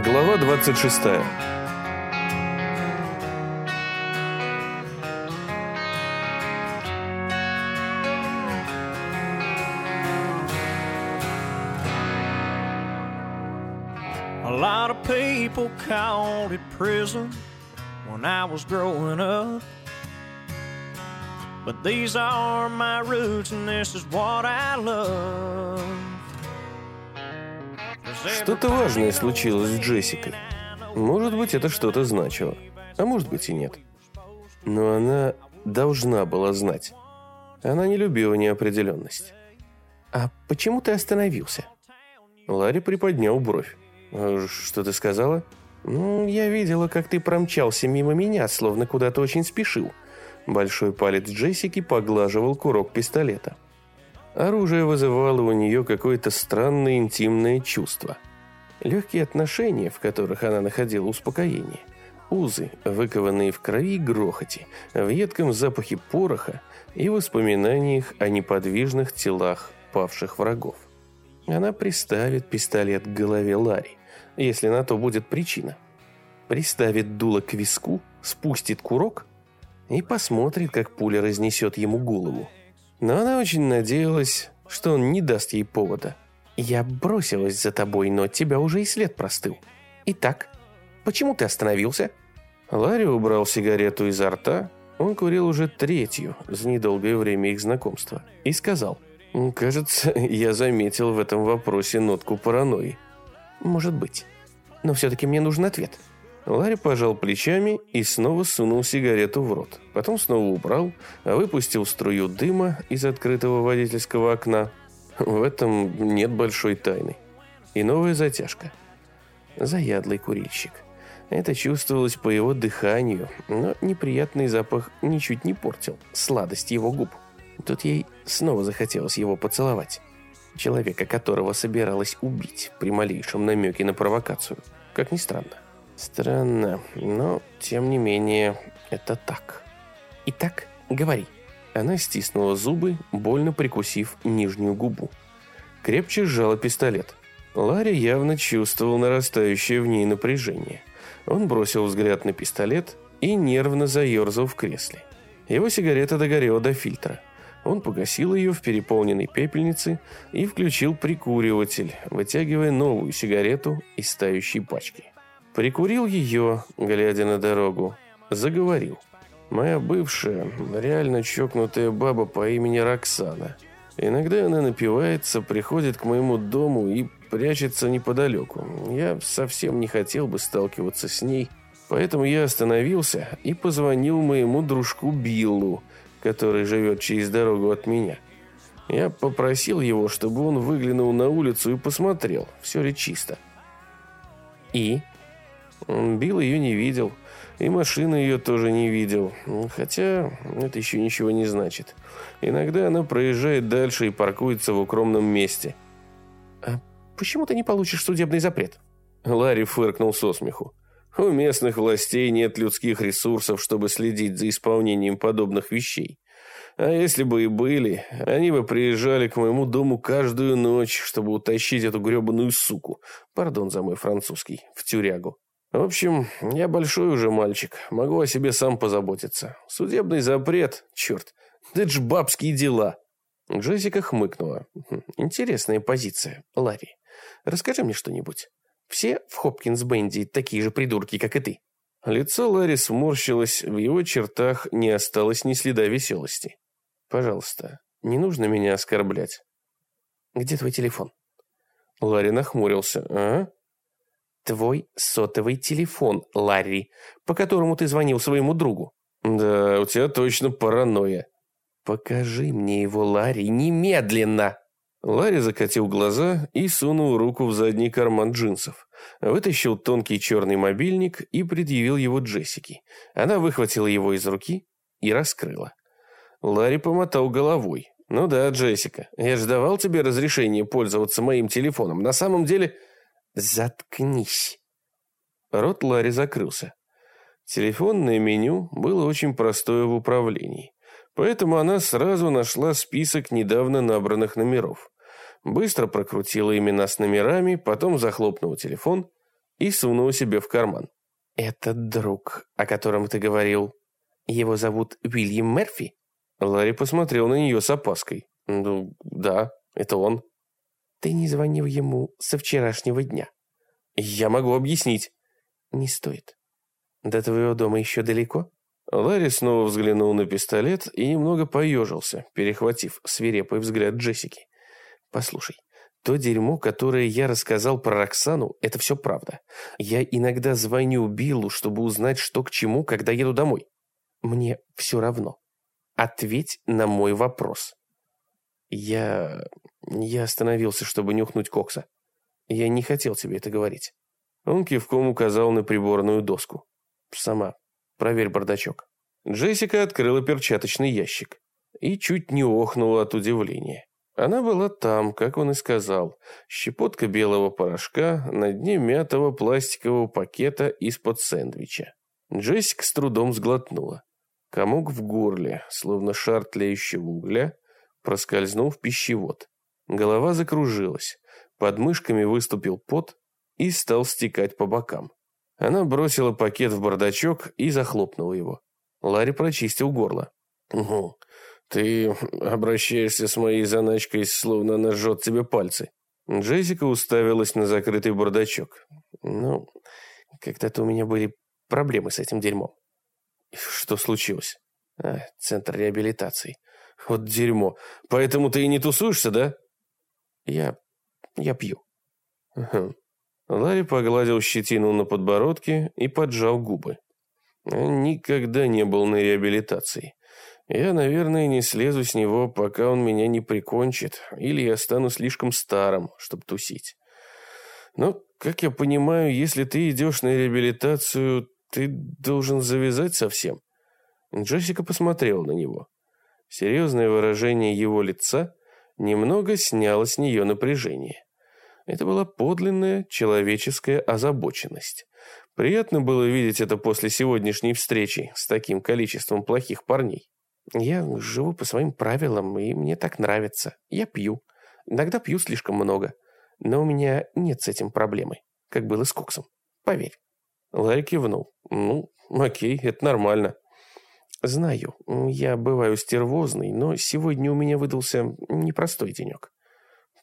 Глава 26. A lot of people called it prison when I was growing up. But these are my roots and this is what I love. Что-то важное случилось с Джессикой. Может быть, это что-то значило, а может быть и нет. Но она должна была знать. Она не любила неопределенность. «А почему ты остановился?» Ларри приподнял бровь. «А «Что ты сказала?» «Ну, я видела, как ты промчался мимо меня, словно куда-то очень спешил». Большой палец Джессики поглаживал курок пистолета. Оружие вызывало у нее какое-то странное интимное чувство. Легкие отношения, в которых она находила успокоение. Узы, выкованные в крови и грохоте, в едком запахе пороха и воспоминаниях о неподвижных телах павших врагов. Она приставит пистолет к голове Ларри, если на то будет причина. Приставит дуло к виску, спустит курок и посмотрит, как пуля разнесет ему голову. Но она очень надеялась, что он не даст ей повода. «Я бросилась за тобой, но тебя уже и след простыл. Итак, почему ты остановился?» Ларри убрал сигарету изо рта. Он курил уже третью за недолгое время их знакомства. И сказал, «Кажется, я заметил в этом вопросе нотку паранойи». «Может быть. Но все-таки мне нужен ответ». Ларри пожал плечами и снова сунул сигарету в рот. Потом снова убрал, выпустил струю дыма из открытого водительского окна. В этом нет большой тайны. И новая затяжка. Заядлый курильщик. Это чувствовалось по его дыханию, но неприятный запах ничуть не портил сладость его губ. Тут ей снова захотелось его поцеловать. Человека, которого собиралась убить при малейшем намеке на провокацию. Как ни странно. Странно, но тем не менее это так. Итак, говори. Она стиснула зубы, больно прикусив нижнюю губу. Крепче сжала пистолет. Ларри явно чувствовал нарастающее в ней напряжение. Он бросил взгляд на пистолет и нервно заерзал в кресле. Его сигарета догорела до фильтра. Он погасил ее в переполненной пепельнице и включил прикуриватель, вытягивая новую сигарету из тающей пачки. Прикурил ее, глядя на дорогу. Заговорил. Моя бывшая, реально чокнутая баба по имени Роксана. Иногда она напивается, приходит к моему дому и прячется неподалеку. Я совсем не хотел бы сталкиваться с ней, поэтому я остановился и позвонил моему дружку Биллу, который живет через дорогу от меня. Я попросил его, чтобы он выглянул на улицу и посмотрел, все ли чисто. И Билл ее не видел, и машины ее тоже не видел. Хотя это еще ничего не значит. Иногда она проезжает дальше и паркуется в укромном месте. «А почему ты не получишь судебный запрет?» Ларри фыркнул со смеху. «У местных властей нет людских ресурсов, чтобы следить за исполнением подобных вещей. А если бы и были, они бы приезжали к моему дому каждую ночь, чтобы утащить эту гребаную суку, пардон за мой французский, в тюрягу. В общем, я большой уже мальчик, могу о себе сам позаботиться. Судебный запрет, черт, да это ж бабские дела. Джессика хмыкнула. «Хм, интересная позиция, Ларри. Расскажи мне что-нибудь. Все в Хопкинс-Бенди такие же придурки, как и ты. Лицо Ларри сморщилось, в его чертах не осталось ни следа веселости. «Пожалуйста, не нужно меня оскорблять». «Где твой телефон?» Ларри нахмурился. «А? Твой сотовый телефон, Ларри, по которому ты звонил своему другу. Да, у тебя точно паранойя. Покажи мне его, Ларри, немедленно. Ларри закатил глаза и сунул руку в задний карман джинсов. Вытащил тонкий черный мобильник и предъявил его Джессике. Она выхватила его из руки и раскрыла. Ларри помотал головой. «Ну да, Джессика, я же давал тебе разрешение пользоваться моим телефоном. На самом деле...» «Заткнись!» Рот Ларри закрылся. Телефонное меню было очень простое в управлении, поэтому она сразу нашла список недавно набранных номеров. Быстро прокрутила имена с номерами, потом захлопнула телефон и сунула себе в карман. «Этот друг, о котором ты говорил, его зовут Уильям Мерфи?» Ларри посмотрел на нее с опаской. «Ну, да, это он». «Ты не звонил ему со вчерашнего дня?» «Я могу объяснить». «Не стоит. До твоего дома еще далеко?» Ларри снова взглянул на пистолет и немного поежился, перехватив свирепый взгляд Джессики. «Послушай, то дерьмо, которое я рассказал про Роксану, это все правда. Я иногда звоню Биллу, чтобы узнать, что к чему, когда еду домой. Мне все равно. Ответь на мой вопрос». Я... я остановился, чтобы нюхнуть кокса. Я не хотел тебе это говорить. Он кивком указал на приборную доску. Сама Проверь бардачок». Джессика открыла перчаточный ящик и чуть не охнула от удивления. Она была там, как он и сказал. Щепотка белого порошка на дне мятого пластикового пакета из-под сэндвича. Джессика с трудом сглотнула. Комок в горле, словно шар тлеющего угля, проскользнул в пищевод. Голова закружилась, под мышками выступил пот и стал стекать по бокам. Она бросила пакет в бардачок и захлопнула его. Ларри прочистил горло. «Угу. Ты обращаешься с моей заначкой, словно она жжет тебе пальцы». Джессика уставилась на закрытый бардачок. «Ну, когда-то у меня были проблемы с этим дерьмом». «Что случилось?» а, «Центр реабилитации». «Вот дерьмо. Поэтому ты и не тусуешься, да?» «Я... я пью». Ларри погладил щетину на подбородке и поджал губы. Никогда не был на реабилитации. Я, наверное, не слезу с него, пока он меня не прикончит, или я стану слишком старым, чтобы тусить. Но, как я понимаю, если ты идешь на реабилитацию, ты должен завязать совсем. Джессика посмотрела на него. Серьезное выражение его лица немного сняло с нее напряжение. Это была подлинная человеческая озабоченность. Приятно было видеть это после сегодняшней встречи с таким количеством плохих парней. Я живу по своим правилам, и мне так нравится. Я пью. Иногда пью слишком много. Но у меня нет с этим проблемы, как было с Коксом. Поверь. Ларри кивнул. Ну, окей, это нормально. Знаю, я бываю стервозный, но сегодня у меня выдался непростой денек.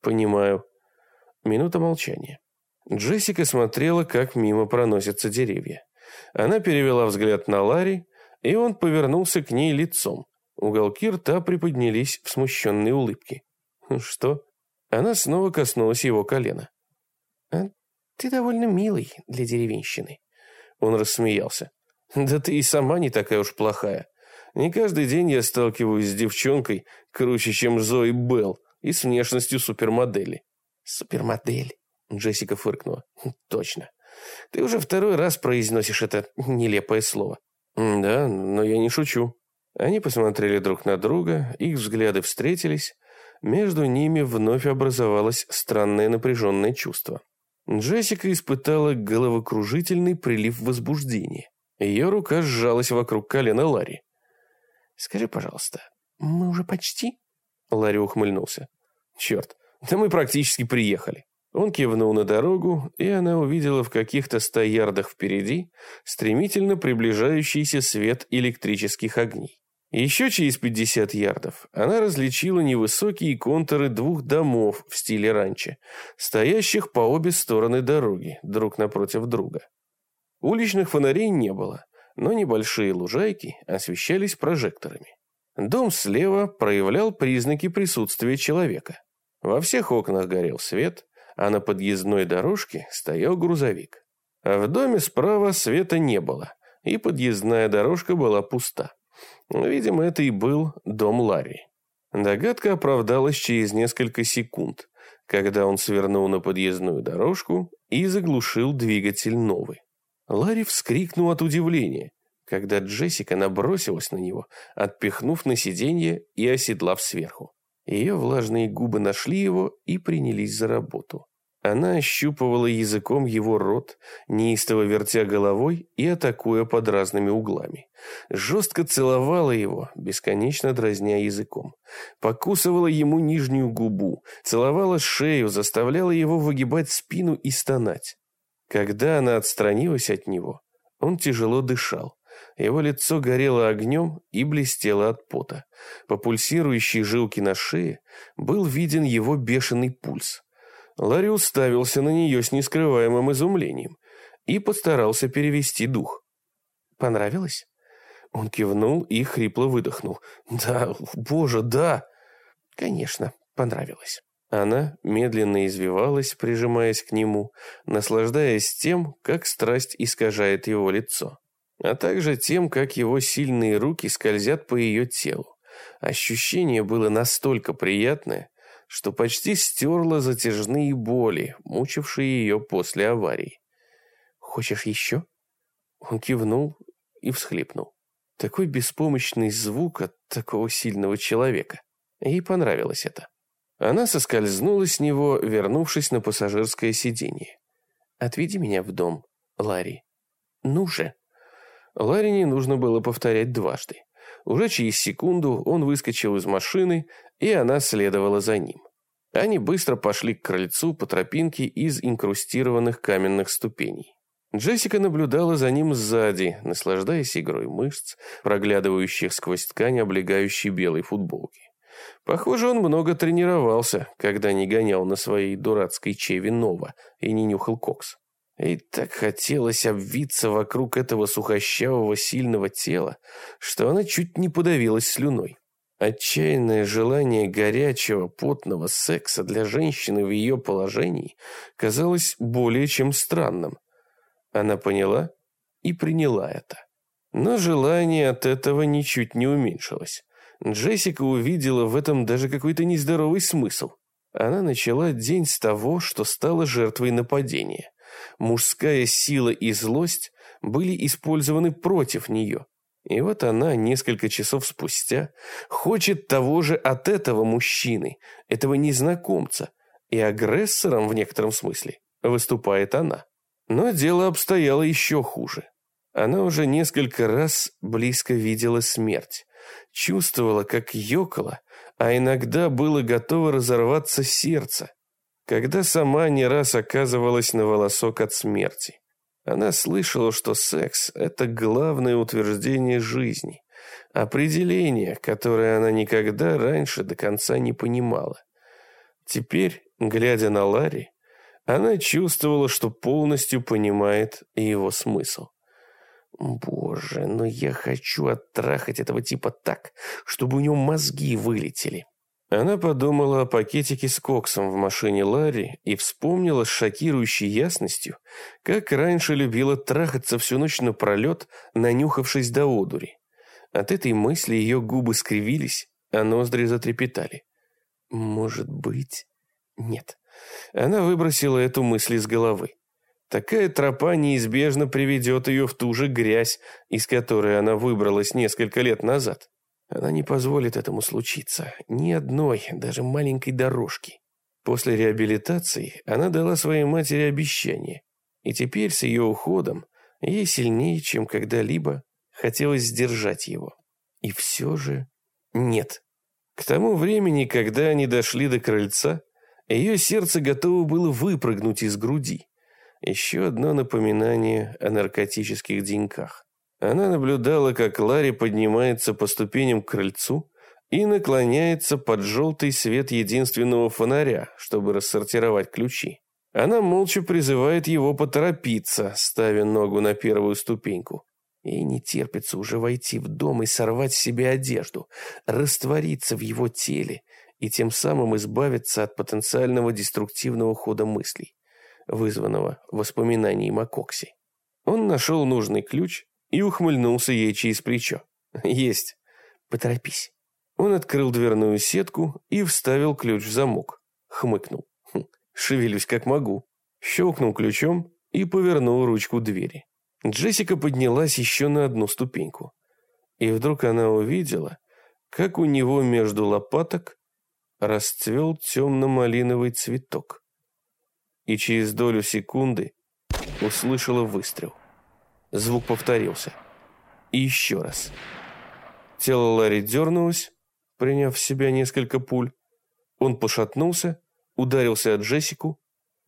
Понимаю. Минута молчания. Джессика смотрела, как мимо проносятся деревья. Она перевела взгляд на Ларри, и он повернулся к ней лицом. Уголки рта приподнялись в смущенной улыбке. «Что?» Она снова коснулась его колена. «А ты довольно милый для деревенщины». Он рассмеялся. «Да ты и сама не такая уж плохая. Не каждый день я сталкиваюсь с девчонкой, круче, чем Зои Белл, и с внешностью супермодели. «Супермодель», — Джессика фыркнула. «Хм, «Точно. Ты уже второй раз произносишь это нелепое слово». «Да, но я не шучу». Они посмотрели друг на друга, их взгляды встретились. Между ними вновь образовалось странное напряженное чувство. Джессика испытала головокружительный прилив возбуждения. Ее рука сжалась вокруг колена Ларри. «Скажи, пожалуйста, мы уже почти?» Ларри ухмыльнулся. «Черт, да мы практически приехали. Он кивнул на дорогу, и она увидела в каких-то ста ярдах впереди стремительно приближающийся свет электрических огней. Еще через 50 ярдов она различила невысокие контуры двух домов в стиле ранчо, стоящих по обе стороны дороги, друг напротив друга. Уличных фонарей не было, но небольшие лужайки освещались прожекторами. Дом слева проявлял признаки присутствия человека. Во всех окнах горел свет, а на подъездной дорожке стоял грузовик. А в доме справа света не было, и подъездная дорожка была пуста. Видимо, это и был дом Ларри. Догадка оправдалась через несколько секунд, когда он свернул на подъездную дорожку и заглушил двигатель новый. Ларри вскрикнул от удивления, когда Джессика набросилась на него, отпихнув на сиденье и оседлав сверху. Ее влажные губы нашли его и принялись за работу. Она ощупывала языком его рот, неистово вертя головой и атакуя под разными углами. Жестко целовала его, бесконечно дразня языком. Покусывала ему нижнюю губу, целовала шею, заставляла его выгибать спину и стонать. Когда она отстранилась от него, он тяжело дышал. Его лицо горело огнем и блестело от пота. По пульсирующей жилке на шее был виден его бешеный пульс. Ларри уставился на нее с нескрываемым изумлением и постарался перевести дух. «Понравилось?» Он кивнул и хрипло выдохнул. «Да, боже, да!» «Конечно, понравилось». Она медленно извивалась, прижимаясь к нему, наслаждаясь тем, как страсть искажает его лицо, а также тем, как его сильные руки скользят по ее телу. Ощущение было настолько приятное, что почти стерло затяжные боли, мучившие ее после аварии. «Хочешь еще?» Он кивнул и всхлипнул. Такой беспомощный звук от такого сильного человека. Ей понравилось это. Она соскользнула с него, вернувшись на пассажирское сиденье. «Отведи меня в дом, Ларри». «Ну же». Ларри не нужно было повторять дважды. Уже через секунду он выскочил из машины, и она следовала за ним. Они быстро пошли к крыльцу по тропинке из инкрустированных каменных ступеней. Джессика наблюдала за ним сзади, наслаждаясь игрой мышц, проглядывающих сквозь ткань облегающей белой футболки. Похоже, он много тренировался, когда не гонял на своей дурацкой Чеви Нова и не нюхал кокс. И так хотелось обвиться вокруг этого сухощавого сильного тела, что она чуть не подавилась слюной. Отчаянное желание горячего, потного секса для женщины в ее положении казалось более чем странным. Она поняла и приняла это. Но желание от этого ничуть не уменьшилось. Джессика увидела в этом даже какой-то нездоровый смысл. Она начала день с того, что стала жертвой нападения. Мужская сила и злость были использованы против нее. И вот она, несколько часов спустя, хочет того же от этого мужчины, этого незнакомца, и агрессором в некотором смысле выступает она. Но дело обстояло еще хуже. Она уже несколько раз близко видела смерть, чувствовала, как ёкало, а иногда было готово разорваться сердце, когда сама не раз оказывалась на волосок от смерти. Она слышала, что секс – это главное утверждение жизни, определение, которое она никогда раньше до конца не понимала. Теперь, глядя на Ларри, она чувствовала, что полностью понимает его смысл. Боже, но я хочу оттрахать этого типа так, чтобы у него мозги вылетели. Она подумала о пакетике с коксом в машине Ларри и вспомнила с шокирующей ясностью, как раньше любила трахаться всю ночь напролет, нанюхавшись до одури. От этой мысли ее губы скривились, а ноздри затрепетали. Может быть... Нет. Она выбросила эту мысль из головы. Такая тропа неизбежно приведет ее в ту же грязь, из которой она выбралась несколько лет назад. Она не позволит этому случиться, ни одной, даже маленькой дорожки. После реабилитации она дала своей матери обещание, и теперь с ее уходом ей сильнее, чем когда-либо, хотелось сдержать его. И все же нет. К тому времени, когда они дошли до крыльца, ее сердце готово было выпрыгнуть из груди. Еще одно напоминание о наркотических деньках. Она наблюдала, как Ларри поднимается по ступеням к крыльцу и наклоняется под желтый свет единственного фонаря, чтобы рассортировать ключи. Она молча призывает его поторопиться, ставя ногу на первую ступеньку. Ей не терпится уже войти в дом и сорвать с себя одежду, раствориться в его теле и тем самым избавиться от потенциального деструктивного хода мыслей вызванного воспоминанием о Коксе. Он нашел нужный ключ и ухмыльнулся ей через плечо. «Есть. Поторопись». Он открыл дверную сетку и вставил ключ в замок. Хмыкнул. Хм, «Шевелюсь как могу». Щелкнул ключом и повернул ручку двери. Джессика поднялась еще на одну ступеньку. И вдруг она увидела, как у него между лопаток расцвел темно-малиновый цветок и через долю секунды услышала выстрел. Звук повторился. И еще раз. Тело Ларри дернулось, приняв в себя несколько пуль. Он пошатнулся, ударился от Джессику,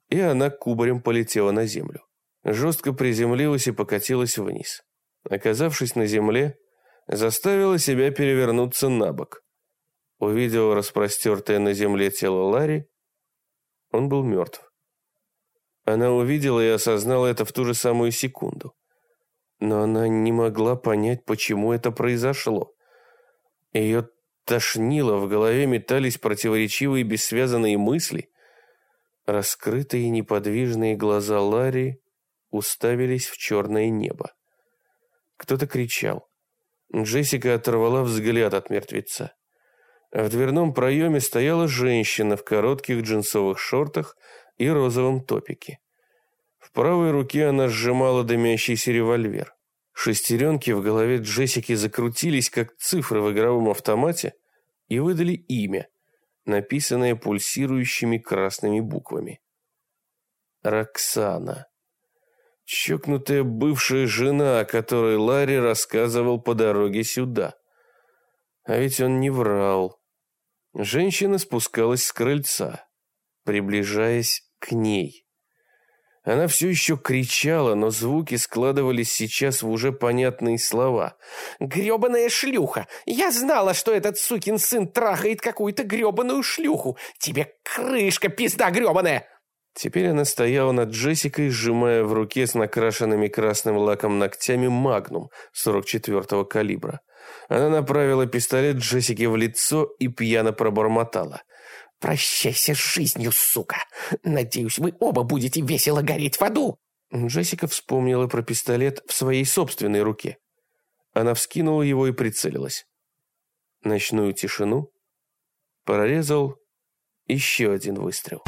и она кубарем полетела на землю. жестко приземлилась и покатилась вниз. Оказавшись на земле, заставила себя перевернуться на бок. Увидела распростертое на земле тело Ларри. Он был мертв. Она увидела и осознала это в ту же самую секунду. Но она не могла понять, почему это произошло. Ее тошнило, в голове метались противоречивые бессвязанные мысли. Раскрытые неподвижные глаза Ларри уставились в черное небо. Кто-то кричал. Джессика оторвала взгляд от мертвеца. В дверном проеме стояла женщина в коротких джинсовых шортах и розовом топике. В правой руке она сжимала дымящийся револьвер. Шестеренки в голове Джессики закрутились, как цифры в игровом автомате, и выдали имя, написанное пульсирующими красными буквами. Роксана. Чокнутая бывшая жена, о которой Ларри рассказывал по дороге сюда. А ведь он не врал. Женщина спускалась с крыльца, приближаясь к ней. Она все еще кричала, но звуки складывались сейчас в уже понятные слова. «Гребаная шлюха! Я знала, что этот сукин сын трахает какую-то гребаную шлюху! Тебе крышка, пизда гребаная!» Теперь она стояла над Джессикой, сжимая в руке с накрашенными красным лаком ногтями магнум 44-го калибра. Она направила пистолет Джессике в лицо и пьяно пробормотала. «Прощайся с жизнью, сука! Надеюсь, вы оба будете весело гореть в аду!» Джессика вспомнила про пистолет в своей собственной руке. Она вскинула его и прицелилась. Ночную тишину прорезал еще один выстрел.